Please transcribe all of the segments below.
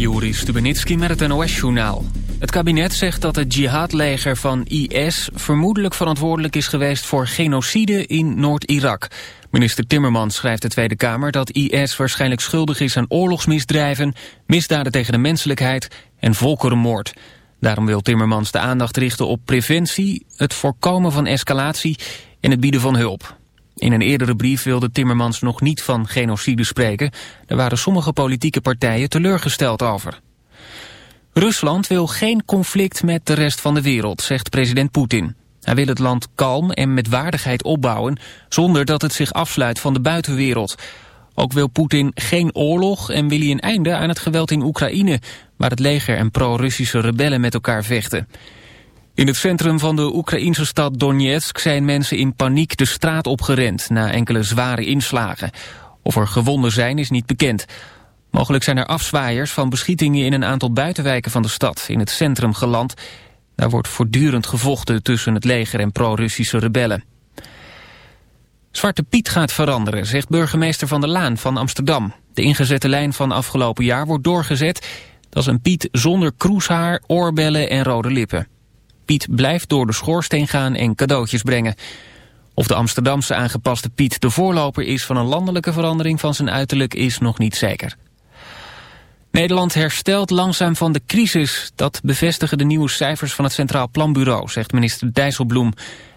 Juri Stubenitski met het NOS-journaal. Het kabinet zegt dat het jihadleger van IS vermoedelijk verantwoordelijk is geweest voor genocide in Noord-Irak. Minister Timmermans schrijft de Tweede Kamer dat IS waarschijnlijk schuldig is aan oorlogsmisdrijven, misdaden tegen de menselijkheid en volkerenmoord. Daarom wil Timmermans de aandacht richten op preventie, het voorkomen van escalatie en het bieden van hulp. In een eerdere brief wilde Timmermans nog niet van genocide spreken. Er waren sommige politieke partijen teleurgesteld over. Rusland wil geen conflict met de rest van de wereld, zegt president Poetin. Hij wil het land kalm en met waardigheid opbouwen... zonder dat het zich afsluit van de buitenwereld. Ook wil Poetin geen oorlog en wil hij een einde aan het geweld in Oekraïne... waar het leger en pro-Russische rebellen met elkaar vechten. In het centrum van de Oekraïnse stad Donetsk zijn mensen in paniek de straat opgerend na enkele zware inslagen. Of er gewonden zijn is niet bekend. Mogelijk zijn er afzwaaiers van beschietingen in een aantal buitenwijken van de stad, in het centrum geland. Daar wordt voortdurend gevochten tussen het leger en pro-Russische rebellen. Zwarte Piet gaat veranderen, zegt burgemeester Van der Laan van Amsterdam. De ingezette lijn van afgelopen jaar wordt doorgezet. Dat is een Piet zonder kroeshaar, oorbellen en rode lippen. Piet blijft door de schoorsteen gaan en cadeautjes brengen. Of de Amsterdamse aangepaste Piet de voorloper is van een landelijke verandering van zijn uiterlijk is nog niet zeker. Nederland herstelt langzaam van de crisis. Dat bevestigen de nieuwe cijfers van het Centraal Planbureau, zegt minister Dijsselbloem.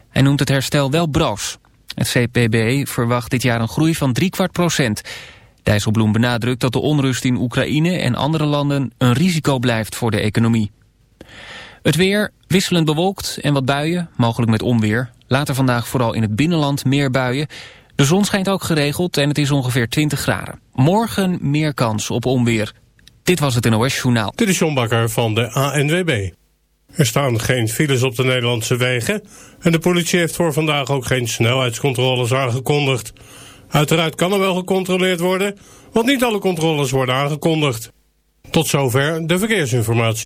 Hij noemt het herstel wel broos. Het CPB verwacht dit jaar een groei van driekwart procent. Dijsselbloem benadrukt dat de onrust in Oekraïne en andere landen een risico blijft voor de economie. Het weer wisselend bewolkt en wat buien, mogelijk met onweer. Later vandaag vooral in het binnenland meer buien. De zon schijnt ook geregeld en het is ongeveer 20 graden. Morgen meer kans op onweer. Dit was het NOS Journaal. Dit is John Bakker van de ANWB. Er staan geen files op de Nederlandse wegen... en de politie heeft voor vandaag ook geen snelheidscontroles aangekondigd. Uiteraard kan er wel gecontroleerd worden... want niet alle controles worden aangekondigd. Tot zover de verkeersinformatie.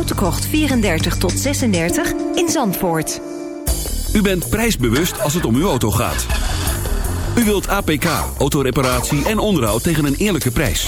Krocht 34 tot 36 in Zandvoort. U bent prijsbewust als het om uw auto gaat. U wilt APK, autoreparatie en onderhoud tegen een eerlijke prijs.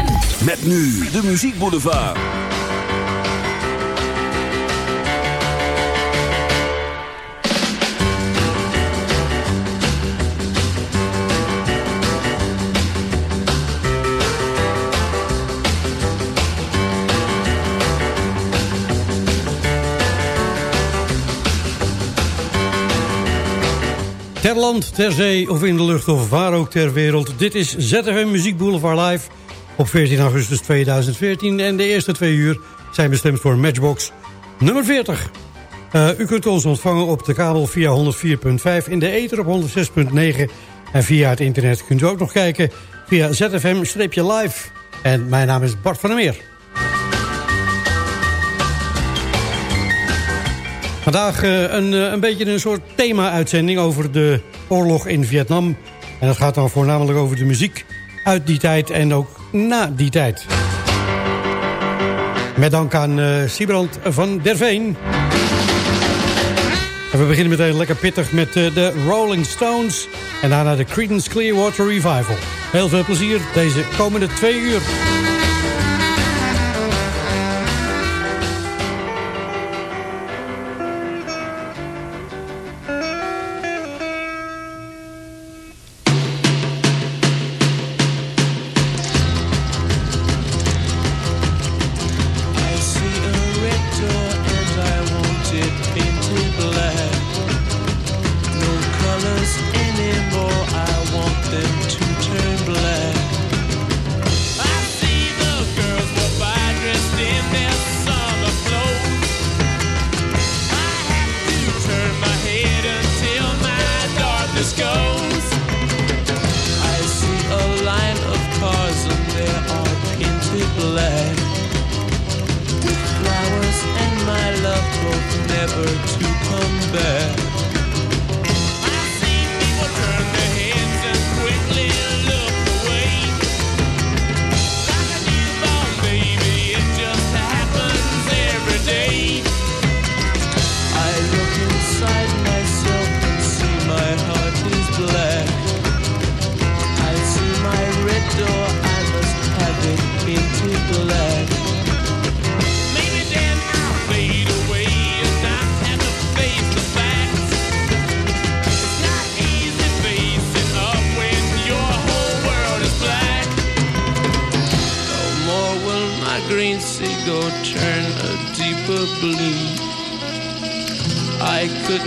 Met nu de Muziek Boulevard. Ter land, ter zee of in de lucht of waar ook ter wereld. Dit is ZFM Muziek Boulevard Live op 14 augustus 2014. En de eerste twee uur zijn bestemd voor Matchbox nummer 40. Uh, u kunt ons ontvangen op de kabel via 104.5, in de ether op 106.9... en via het internet kunt u ook nog kijken via ZFM-live. En mijn naam is Bart van der Meer. Vandaag uh, een, uh, een beetje een soort thema-uitzending over de oorlog in Vietnam. En dat gaat dan voornamelijk over de muziek uit die tijd en ook na die tijd. Met dank aan uh, van der Veen. En we beginnen meteen lekker pittig met de Rolling Stones. En daarna de Creedence Clearwater Revival. Heel veel plezier deze komende twee uur.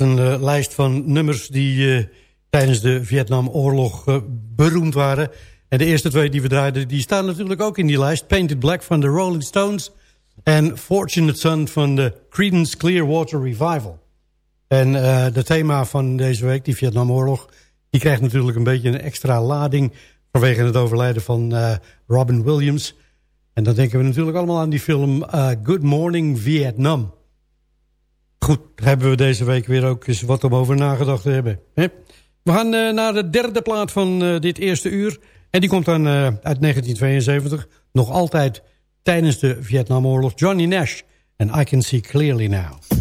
Een uh, lijst van nummers die uh, tijdens de Vietnamoorlog uh, beroemd waren. En de eerste twee die we draaiden, die staan natuurlijk ook in die lijst. Painted Black van de Rolling Stones en Fortunate Son van de Creedence Clearwater Revival. En de thema van deze week, die Vietnamoorlog... die krijgt natuurlijk een beetje een extra lading... vanwege het overlijden van Robin Williams. En dan denken we natuurlijk allemaal aan die film Good Morning Vietnam... Goed, daar hebben we deze week weer ook eens wat om over nagedacht te hebben. We gaan uh, naar de derde plaat van uh, dit eerste uur. En die komt dan uh, uit 1972. Nog altijd tijdens de Vietnamoorlog. Johnny Nash. En I Can See Clearly Now.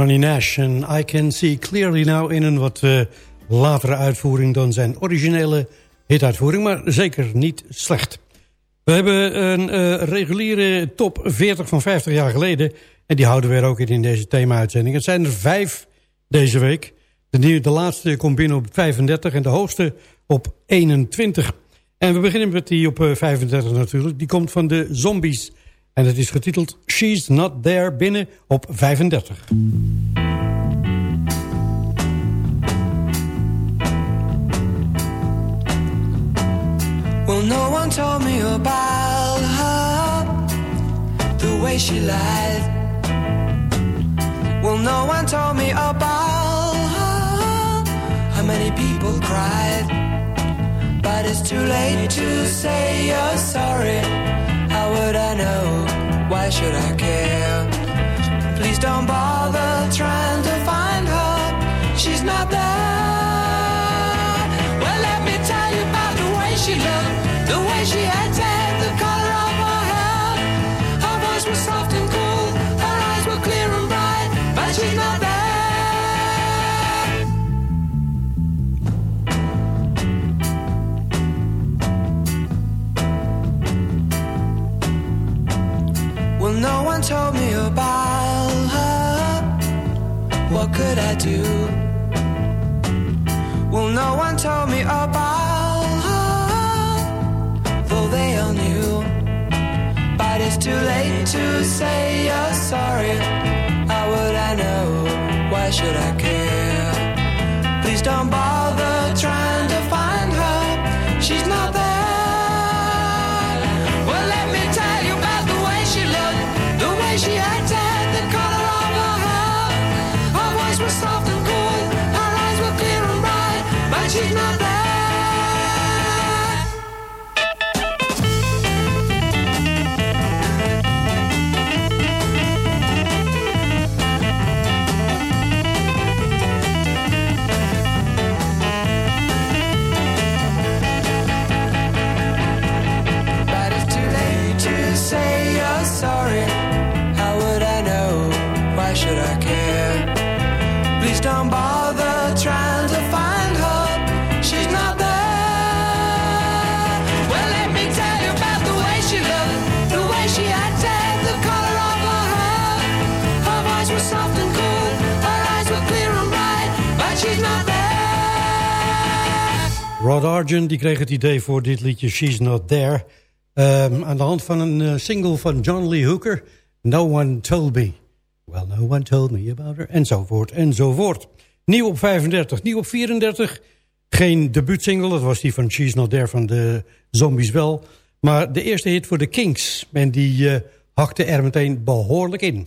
Johnny Nash en I Can See Clearly Now in een wat uh, latere uitvoering dan zijn originele hituitvoering, maar zeker niet slecht. We hebben een uh, reguliere top 40 van 50 jaar geleden en die houden we er ook in, in deze thema-uitzending. Het zijn er vijf deze week. De, de laatste komt binnen op 35 en de hoogste op 21. En we beginnen met die op 35 natuurlijk. Die komt van de Zombies En het is getiteld She's Not There binnen op 35. Well, no one told me about her The way she lied. Well, no one told me about her How many people cried. But it's too late to say you're sorry should I care? Please don't bother trying to find her. She's not there. Do? Well, no one told me about though they all knew. But it's too late to say you're sorry. How would I know? Why should I care? Please don't bother trying to Rod Argent die kreeg het idee voor dit liedje She's Not There. Um, aan de hand van een uh, single van John Lee Hooker. No One Told Me. Well, no one told me about her. Enzovoort, enzovoort. Nieuw op 35, nieuw op 34. Geen debuutsingle, dat was die van She's Not There van de Zombies wel. Maar de eerste hit voor de Kings. En die uh, hakte er meteen behoorlijk in.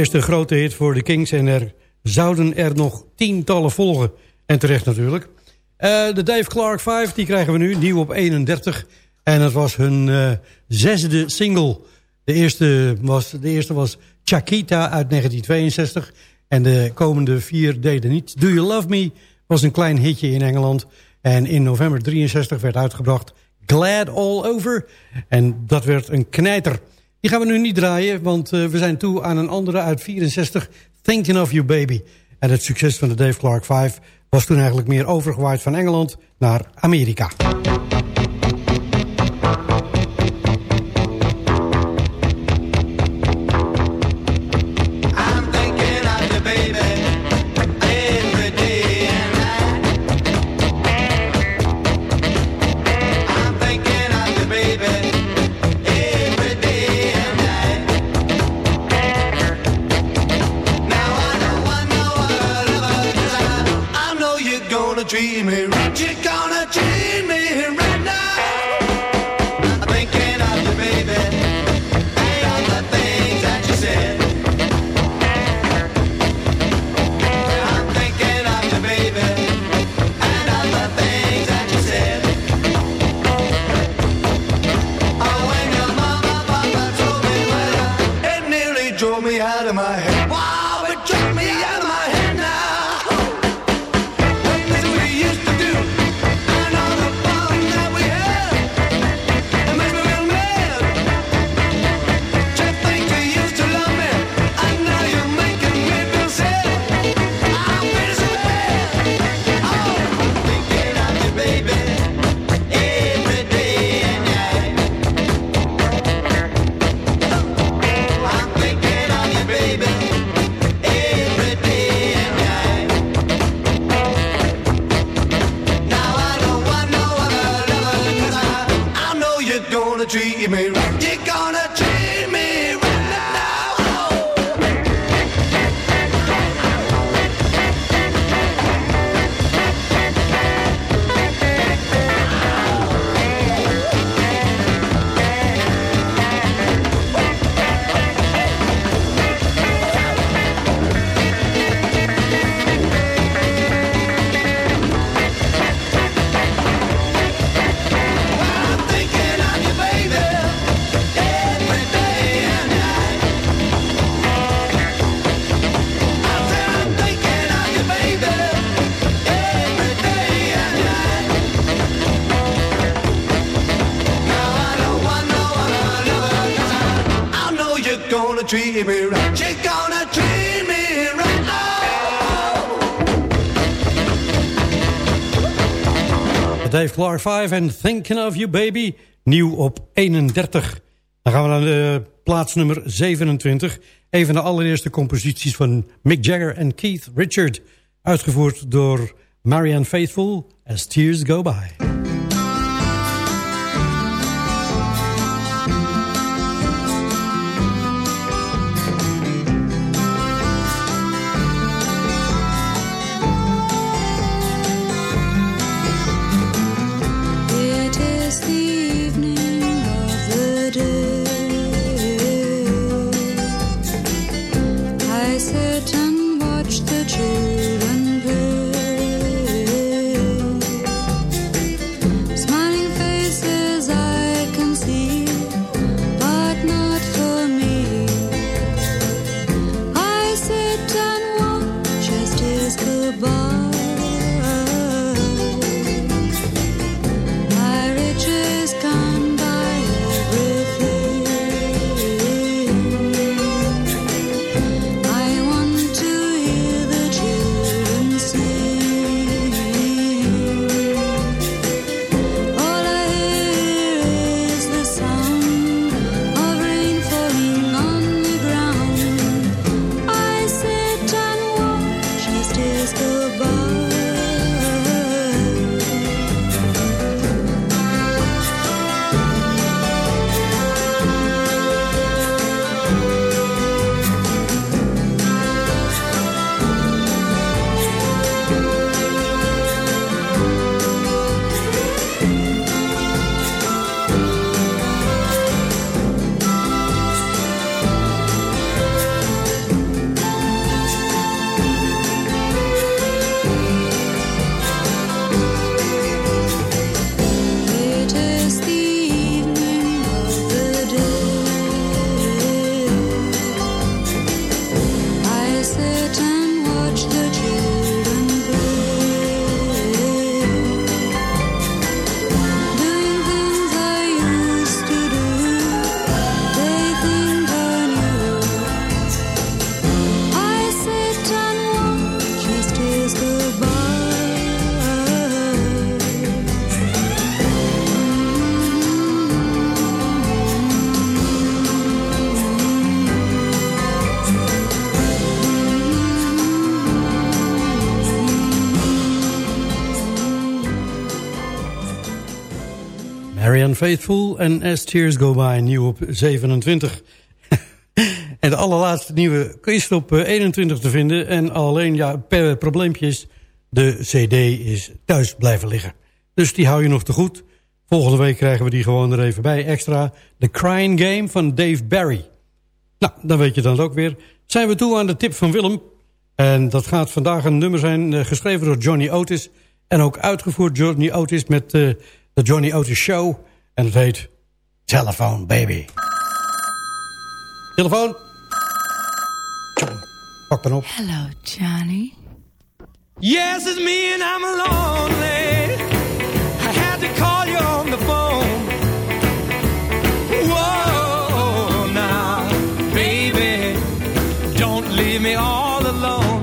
Eerste grote hit voor de Kings en er zouden er nog tientallen volgen. En terecht natuurlijk. Uh, de Dave Clark 5, die krijgen we nu, nieuw op 31. En dat was hun uh, zesde single. De eerste, was, de eerste was Chiquita uit 1962. En de komende vier deden niet. Do You Love Me was een klein hitje in Engeland. En in november 63 werd uitgebracht Glad All Over. En dat werd een knijter. Die gaan we nu niet draaien, want uh, we zijn toe aan een andere uit 64, Thinking of You Baby. En het succes van de Dave Clark 5 was toen eigenlijk meer overgewaaid van Engeland naar Amerika. Treat me treat me right. Dave Clark 5 en Thinking of You Baby. Nieuw op 31. Dan gaan we naar de plaats nummer 27. Een van de allereerste composities van Mick Jagger en Keith Richard. Uitgevoerd door Marianne Faithful As Tears Go By. Faithful en As Tears Go By, nieuw op 27. en de allerlaatste nieuwe is op eh, 21 te vinden. En alleen, ja, per probleempje is, de cd is thuis blijven liggen. Dus die hou je nog te goed. Volgende week krijgen we die gewoon er even bij. Extra, The Crying Game van Dave Barry. Nou, dan weet je dan ook weer. Zijn we toe aan de tip van Willem. En dat gaat vandaag een nummer zijn eh, geschreven door Johnny Otis. En ook uitgevoerd Johnny Otis met eh, de Johnny Otis Show. En het heet Telephone Baby. Telefoon. Pak dan op. Hello, Johnny. Yes, it's me and I'm lonely. I had to call you on the phone. Whoa, now, baby, don't leave me all alone.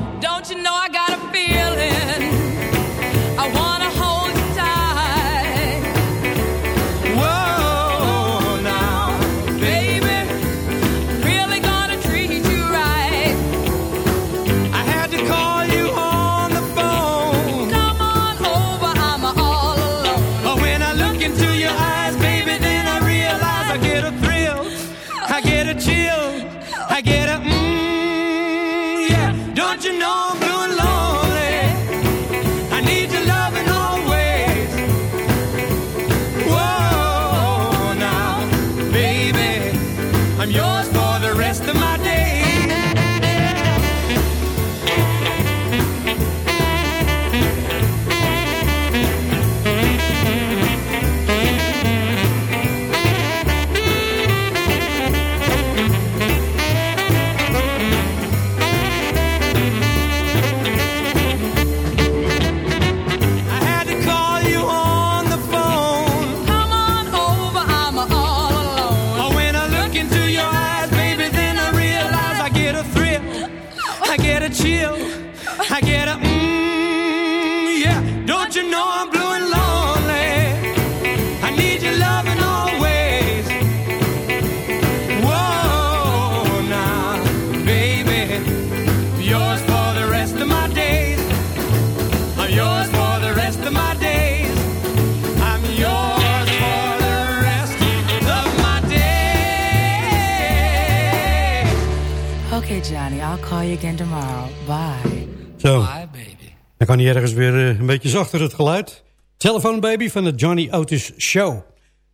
call you again tomorrow. Bye. Zo. Bye, baby. Dan kan hij ergens weer eh, een beetje zachter het geluid. Telephone Baby van de Johnny Otis Show.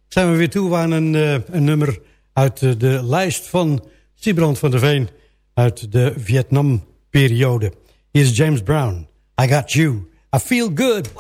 Zijn we weer toe aan een, eh, een nummer uit eh, de lijst van Sibrand van der Veen... uit de Vietnamperiode. Hier is James Brown. I got you. I feel good.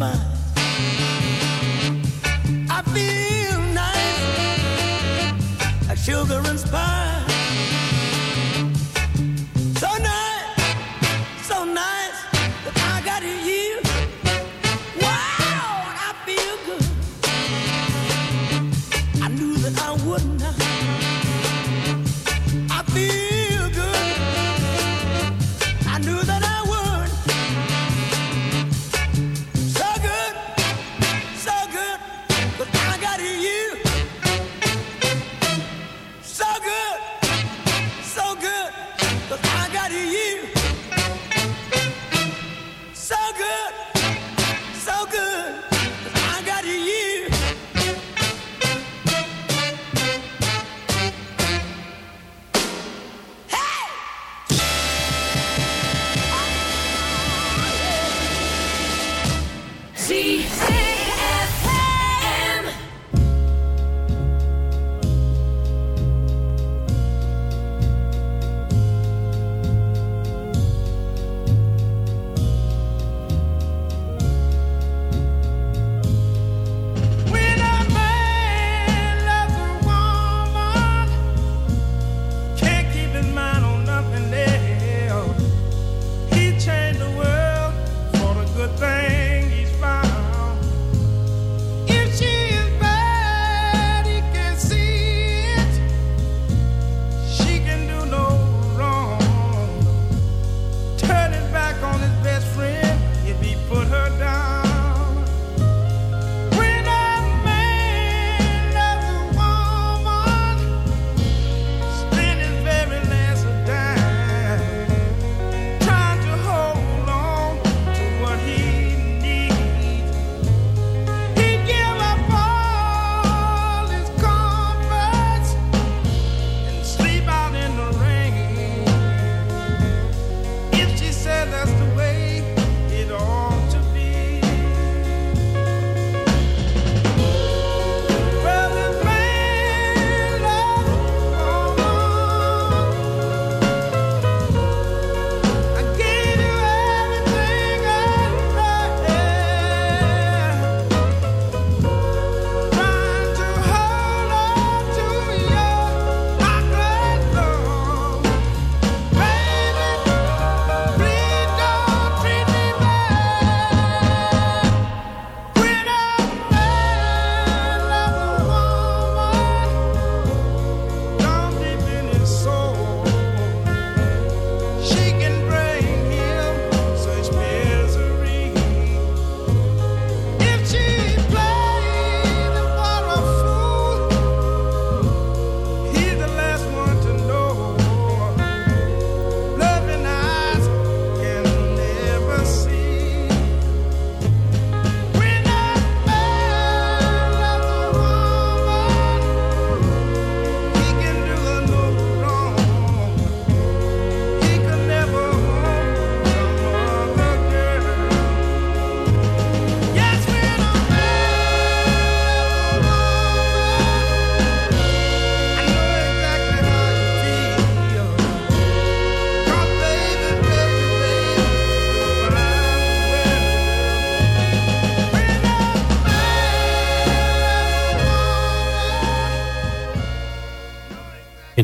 mine. I feel nice, like sugar and spice.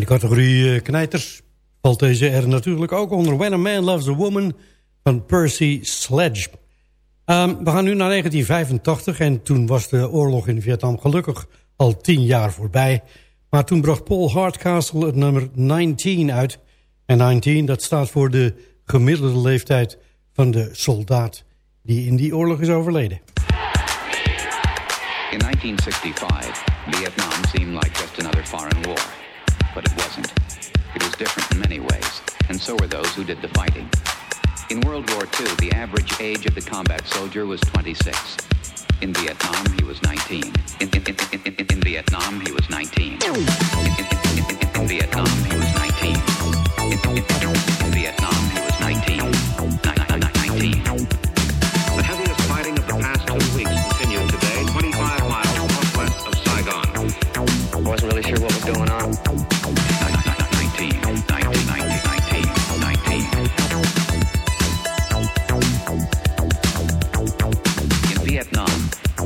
Categorie eh, knijters valt deze er natuurlijk ook onder... When a Man Loves a Woman van Percy Sledge. Ehm, we gaan nu naar 1985 en toen was de oorlog in Vietnam gelukkig al tien jaar voorbij. Maar toen bracht Paul Hardcastle het nummer 19 uit. En 19 dat staat voor de gemiddelde leeftijd van de soldaat die in die oorlog is overleden. In 1965, Vietnam seemed like just another foreign war. But it wasn't. It was different in many ways, and so were those who did the fighting. In World War II, the average age of the combat soldier was 26. In Vietnam, he was 19. In, in, in, in, Vietnam, he was 19. In, in, in, in, in, in Vietnam,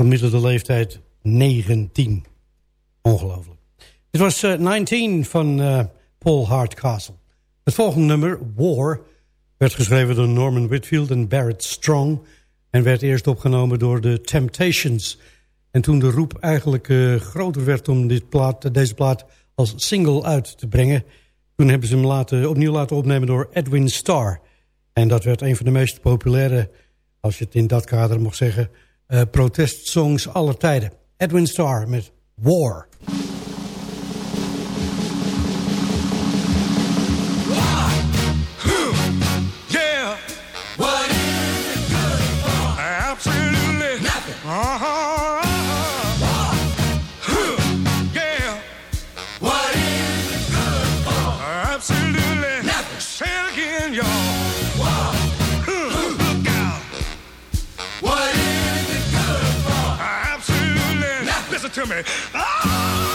Gemiddelde leeftijd 19. Ongelooflijk. Dit was eh, 19 van eh, Paul Hardcastle. Het volgende nummer, War, werd geschreven door Norman Whitfield en Barrett Strong... en werd eerst opgenomen door de Temptations. En toen de roep eigenlijk eh, groter werd om dit plaat, deze plaat als single uit te brengen... toen hebben ze hem laten, opnieuw laten opnemen door Edwin Starr. En dat werd een van de meest populaire, als je het in dat kader mag zeggen... eh, protestsongs aller tijden. Edwin Starr met War. To me. Oh,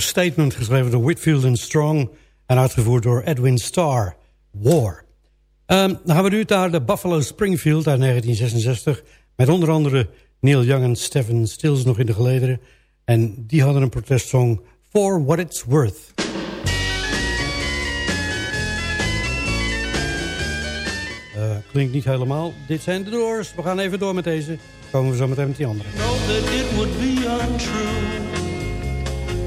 statement geschreven door Whitfield and Strong... en uitgevoerd door Edwin Starr. War. Ehm, dan gaan we nu naar de Buffalo Springfield uit 1966... met onder andere Neil Young en Stephen Stills nog in de gelederen. En die hadden een protestsong For What It's Worth. Eh, klinkt niet helemaal. Dit zijn de Doors. We gaan even door met deze. Komen we zo meteen met die andere.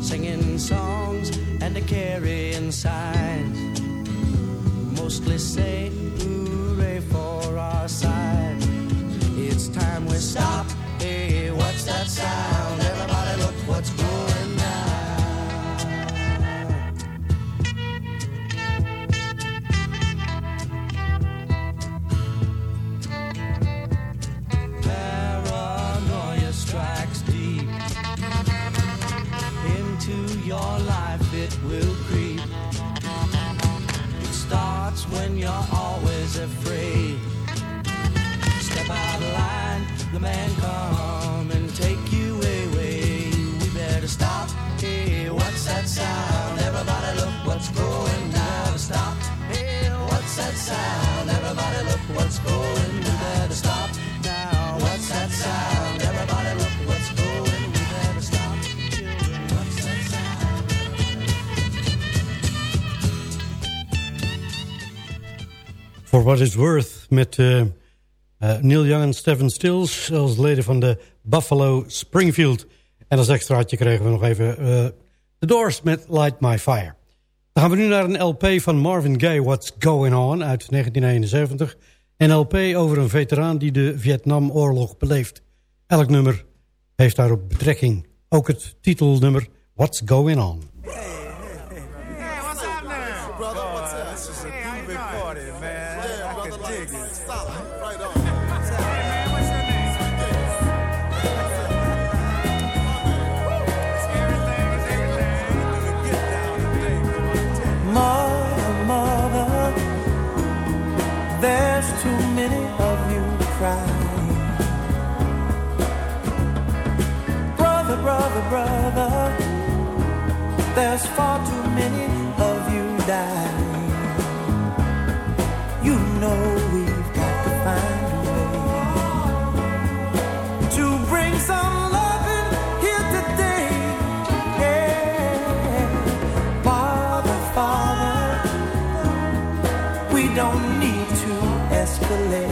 singing songs and a carrying signs. Mostly say hooray for our side. It's time we stop. sound? Everybody look what's going. We better stop now. What's that sound? Everybody look what's going. We better stop. Children, what's that sound? For What It's Worth met uh, uh, Neil Young en Steven Stills als leden van de Buffalo Springfield. En als extraatje kregen we nog even eh, de The Doors met Light My Fire. Dan gaan we nu naar een LP van Marvin Gaye, What's Going On, uit 1971. Een LP over een veteraan die de Vietnamoorlog beleeft. Elk nummer heeft daarop betrekking. Ook het titelnummer What's Going On. There's too many of you crying. Brother, brother, brother, there's far too many. the lake.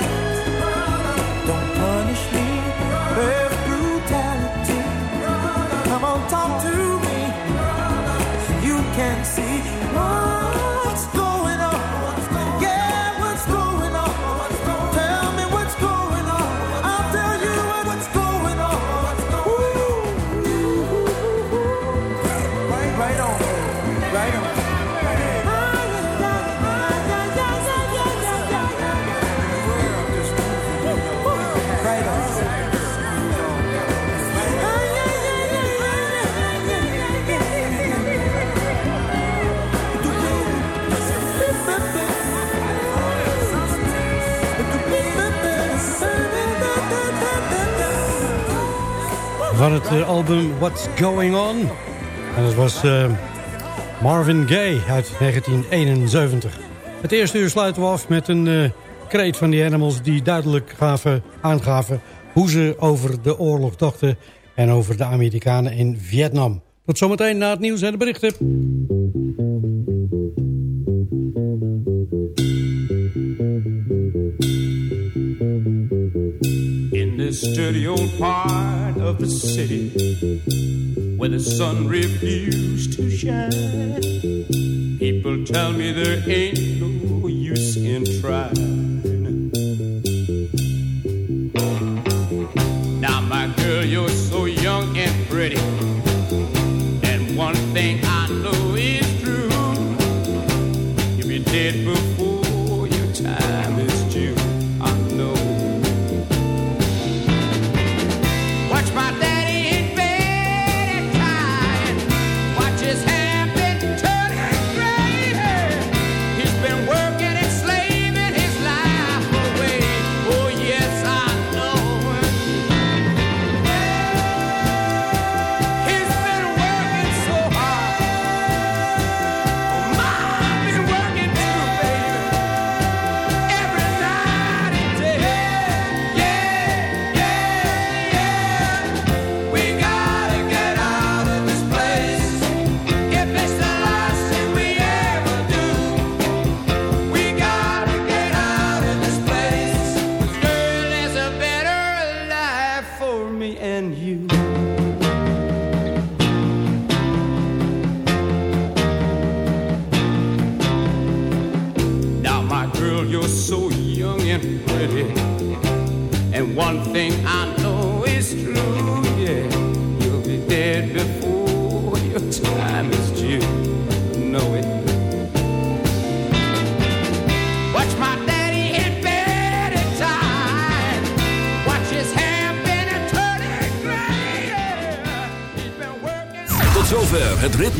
inside. van het eh, album What's Going On. En dat was eh, Marvin Gaye uit 1971. Het eerste uur sluiten we af met een uh, kreet van die animals... die duidelijk gaven, aangaven hoe ze over de oorlog dachten... en over de Amerikanen in Vietnam. Tot zometeen na het nieuws en de berichten. of the city where the sun refused to shine. People tell me there ain't no use in trying.